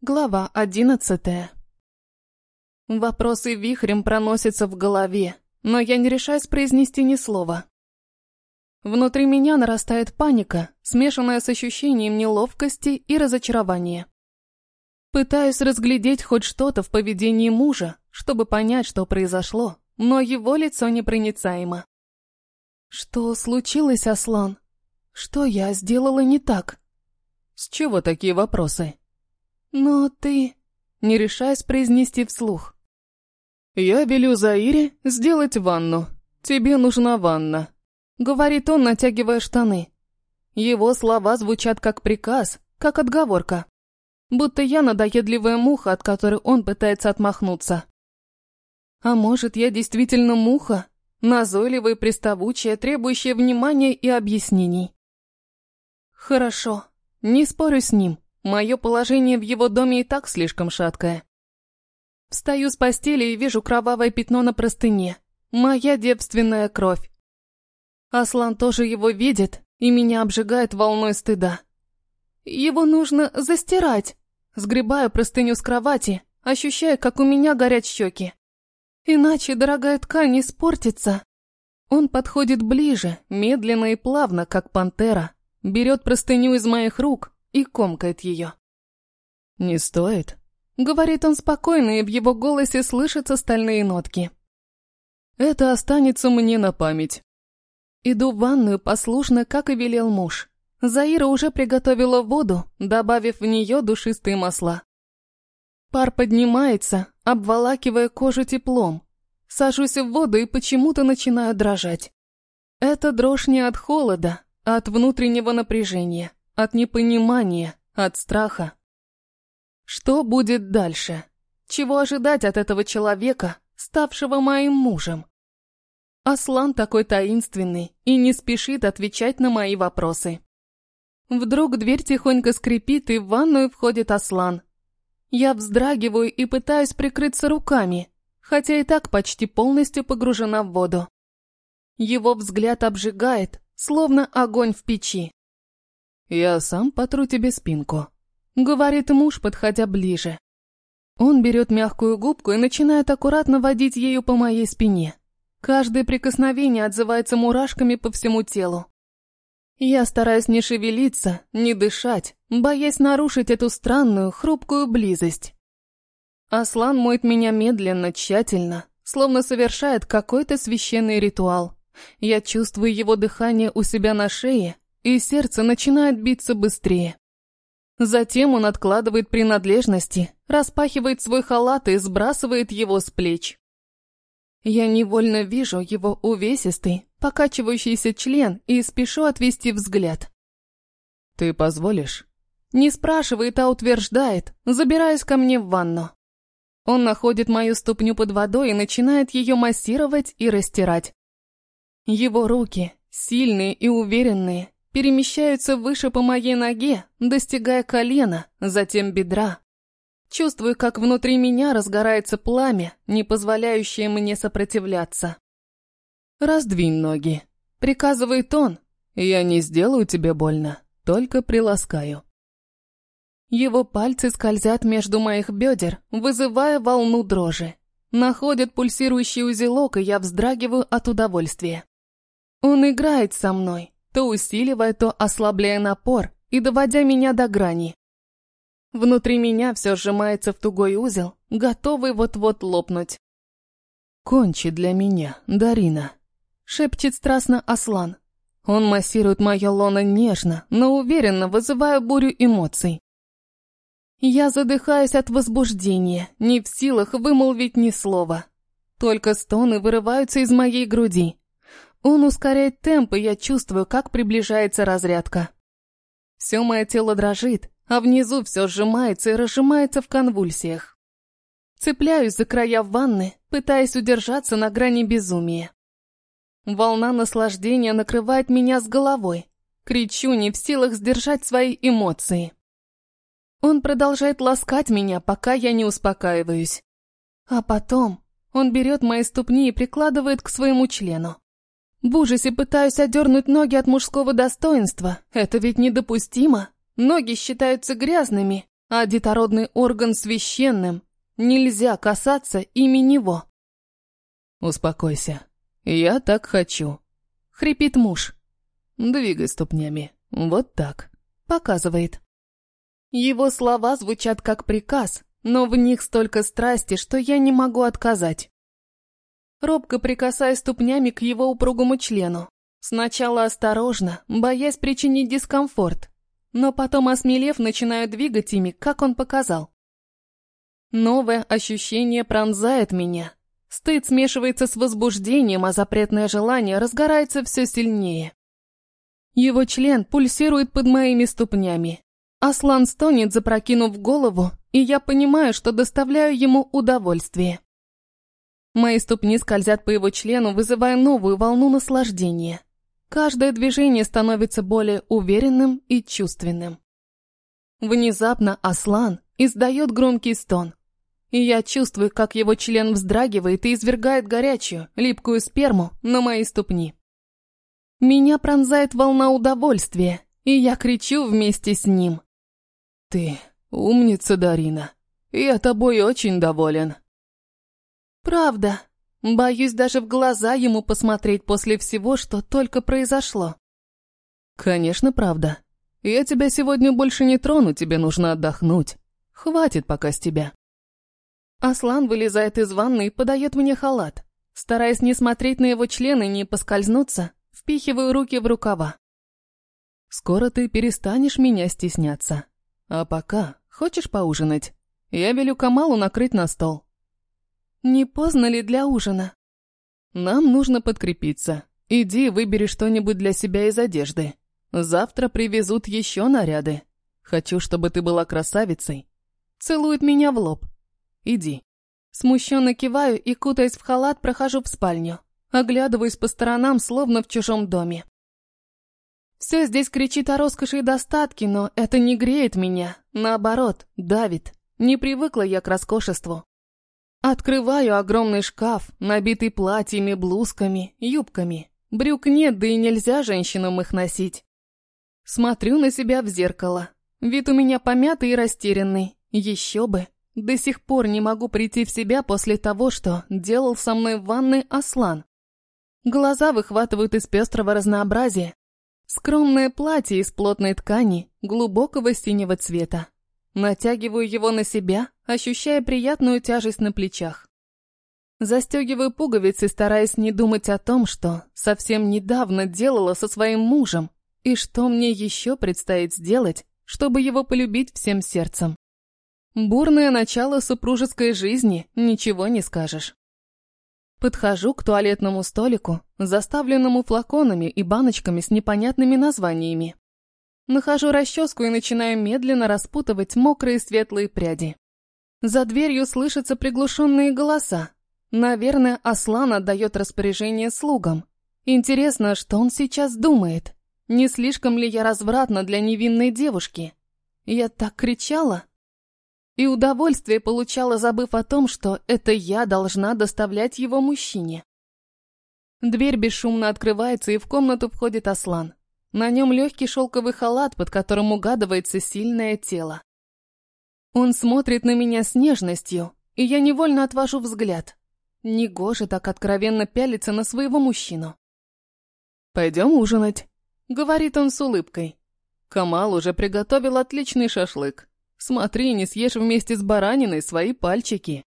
Глава одиннадцатая. Вопросы вихрем проносятся в голове, но я не решаюсь произнести ни слова. Внутри меня нарастает паника, смешанная с ощущением неловкости и разочарования. Пытаюсь разглядеть хоть что-то в поведении мужа, чтобы понять, что произошло, но его лицо непроницаемо. Что случилось, Аслан? Что я сделала не так? С чего такие вопросы? «Но ты...» Не решаясь произнести вслух. «Я велю Заире сделать ванну. Тебе нужна ванна», — говорит он, натягивая штаны. Его слова звучат как приказ, как отговорка. Будто я надоедливая муха, от которой он пытается отмахнуться. А может, я действительно муха? Назойливая, приставучая, требующая внимания и объяснений. Хорошо, не спорю с ним. Мое положение в его доме и так слишком шаткое. Встаю с постели и вижу кровавое пятно на простыне. Моя девственная кровь. Аслан тоже его видит, и меня обжигает волной стыда. Его нужно застирать. Сгребаю простыню с кровати, ощущая, как у меня горят щеки. Иначе дорогая ткань испортится. Он подходит ближе, медленно и плавно, как пантера, берет простыню из моих рук и комкает ее. «Не стоит», — говорит он спокойно, и в его голосе слышатся стальные нотки. «Это останется мне на память». Иду в ванную послушно, как и велел муж. Заира уже приготовила воду, добавив в нее душистые масла. Пар поднимается, обволакивая кожу теплом. Сажусь в воду и почему-то начинаю дрожать. Это дрожь не от холода, а от внутреннего напряжения. От непонимания, от страха. Что будет дальше? Чего ожидать от этого человека, ставшего моим мужем? Аслан такой таинственный и не спешит отвечать на мои вопросы. Вдруг дверь тихонько скрипит, и в ванную входит Аслан. Я вздрагиваю и пытаюсь прикрыться руками, хотя и так почти полностью погружена в воду. Его взгляд обжигает, словно огонь в печи. «Я сам потру тебе спинку», — говорит муж, подходя ближе. Он берет мягкую губку и начинает аккуратно водить ею по моей спине. Каждое прикосновение отзывается мурашками по всему телу. Я стараюсь не шевелиться, не дышать, боясь нарушить эту странную, хрупкую близость. Аслан моет меня медленно, тщательно, словно совершает какой-то священный ритуал. Я чувствую его дыхание у себя на шее, и сердце начинает биться быстрее. Затем он откладывает принадлежности, распахивает свой халат и сбрасывает его с плеч. Я невольно вижу его увесистый, покачивающийся член и спешу отвести взгляд. «Ты позволишь?» Не спрашивает, а утверждает, забираясь ко мне в ванну. Он находит мою ступню под водой и начинает ее массировать и растирать. Его руки, сильные и уверенные, перемещаются выше по моей ноге, достигая колена, затем бедра. Чувствую, как внутри меня разгорается пламя, не позволяющее мне сопротивляться. «Раздвинь ноги», — приказывает он. «Я не сделаю тебе больно, только приласкаю». Его пальцы скользят между моих бедер, вызывая волну дрожи. Находят пульсирующий узелок, и я вздрагиваю от удовольствия. Он играет со мной, то усиливая, то ослабляя напор и доводя меня до грани. Внутри меня все сжимается в тугой узел, готовый вот-вот лопнуть. «Кончи для меня, Дарина», — шепчет страстно Аслан. Он массирует мое лоно нежно, но уверенно вызывая бурю эмоций. Я задыхаюсь от возбуждения, не в силах вымолвить ни слова. Только стоны вырываются из моей груди. Он ускоряет темп, и я чувствую, как приближается разрядка. Все мое тело дрожит, а внизу все сжимается и разжимается в конвульсиях. Цепляюсь за края ванны, пытаясь удержаться на грани безумия. Волна наслаждения накрывает меня с головой. Кричу, не в силах сдержать свои эмоции. Он продолжает ласкать меня, пока я не успокаиваюсь. А потом он берет мои ступни и прикладывает к своему члену. В ужасе пытаюсь одернуть ноги от мужского достоинства. Это ведь недопустимо. Ноги считаются грязными. а детородный орган священным. Нельзя касаться ими него. «Успокойся. Я так хочу», — хрипит муж. «Двигай ступнями. Вот так», — показывает. Его слова звучат как приказ, но в них столько страсти, что я не могу отказать. Робко прикасаясь ступнями к его упругому члену. Сначала осторожно, боясь причинить дискомфорт, но потом, осмелев, начинаю двигать ими, как он показал. Новое ощущение пронзает меня. Стыд смешивается с возбуждением, а запретное желание разгорается все сильнее. Его член пульсирует под моими ступнями. Аслан стонет, запрокинув голову, и я понимаю, что доставляю ему удовольствие. Мои ступни скользят по его члену, вызывая новую волну наслаждения. Каждое движение становится более уверенным и чувственным. Внезапно Аслан издает громкий стон. И я чувствую, как его член вздрагивает и извергает горячую, липкую сперму на мои ступни. Меня пронзает волна удовольствия, и я кричу вместе с ним. «Ты умница, Дарина. Я тобой очень доволен». «Правда», Боюсь даже в глаза ему посмотреть после всего, что только произошло. Конечно, правда. Я тебя сегодня больше не трону, тебе нужно отдохнуть. Хватит пока с тебя. Аслан вылезает из ванны и подает мне халат. Стараясь не смотреть на его члены и не поскользнуться, впихиваю руки в рукава. Скоро ты перестанешь меня стесняться. А пока, хочешь поужинать? Я велю Камалу накрыть на стол. Не поздно ли для ужина? Нам нужно подкрепиться. Иди, выбери что-нибудь для себя из одежды. Завтра привезут еще наряды. Хочу, чтобы ты была красавицей. Целует меня в лоб. Иди. Смущенно киваю и, кутаясь в халат, прохожу в спальню. Оглядываюсь по сторонам, словно в чужом доме. Все здесь кричит о роскоши и достатке, но это не греет меня. Наоборот, давит. Не привыкла я к роскошеству. Открываю огромный шкаф, набитый платьями, блузками, юбками. Брюк нет, да и нельзя женщинам их носить. Смотрю на себя в зеркало. Вид у меня помятый и растерянный. Еще бы. До сих пор не могу прийти в себя после того, что делал со мной в ванной Аслан. Глаза выхватывают из пестрого разнообразия. Скромное платье из плотной ткани, глубокого синего цвета. Натягиваю его на себя, ощущая приятную тяжесть на плечах. Застегиваю пуговицы, стараясь не думать о том, что совсем недавно делала со своим мужем, и что мне еще предстоит сделать, чтобы его полюбить всем сердцем. Бурное начало супружеской жизни, ничего не скажешь. Подхожу к туалетному столику, заставленному флаконами и баночками с непонятными названиями. Нахожу расческу и начинаю медленно распутывать мокрые светлые пряди. За дверью слышатся приглушенные голоса. Наверное, Аслан отдает распоряжение слугам. Интересно, что он сейчас думает. Не слишком ли я развратна для невинной девушки? Я так кричала. И удовольствие получала, забыв о том, что это я должна доставлять его мужчине. Дверь бесшумно открывается, и в комнату входит Аслан. На нем легкий шелковый халат, под которым угадывается сильное тело. Он смотрит на меня с нежностью, и я невольно отвожу взгляд. Негоже так откровенно пялиться на своего мужчину. «Пойдем ужинать», — говорит он с улыбкой. «Камал уже приготовил отличный шашлык. Смотри, не съешь вместе с бараниной свои пальчики».